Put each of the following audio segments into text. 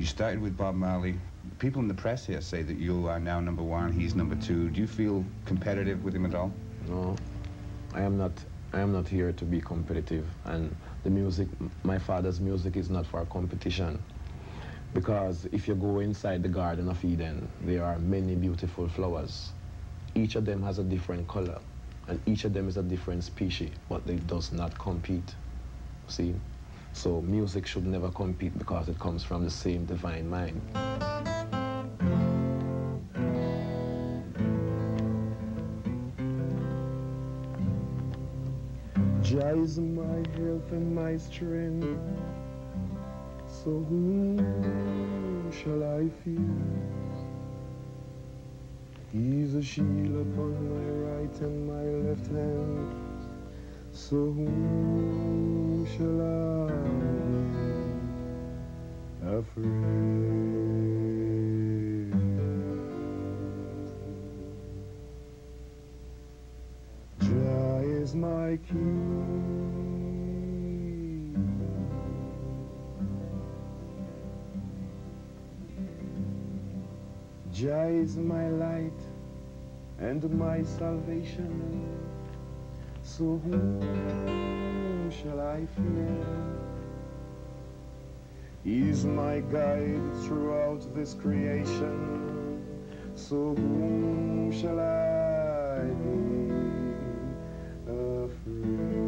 You started with Bob Marley. People in the press here say that you are now number one, he's number two. Do you feel competitive with him at all? No, I am not. I am not here to be competitive. And the music, my father's music, is not for competition. Because if you go inside the Garden of Eden, there are many beautiful flowers. Each of them has a different color, and each of them is a different species, but they does not compete. See? So music should never compete because it comes from the same divine mind. Jah is my health and my strength. So whom shall I fear? He's a shield upon my right and my left hand. So whom Jah is my king. Jah is my light and my salvation. So whom shall I fear? He's my guide throughout this creation. So whom shall I be afraid?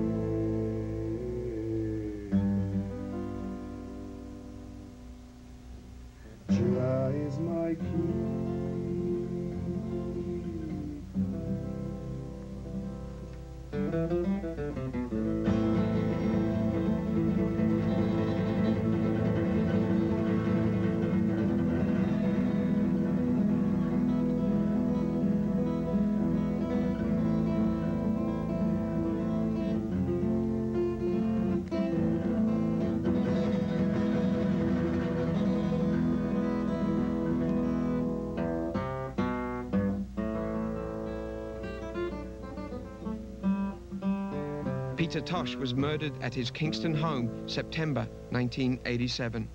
Jah is my king. Peter Tosh was murdered at his Kingston home September 1987.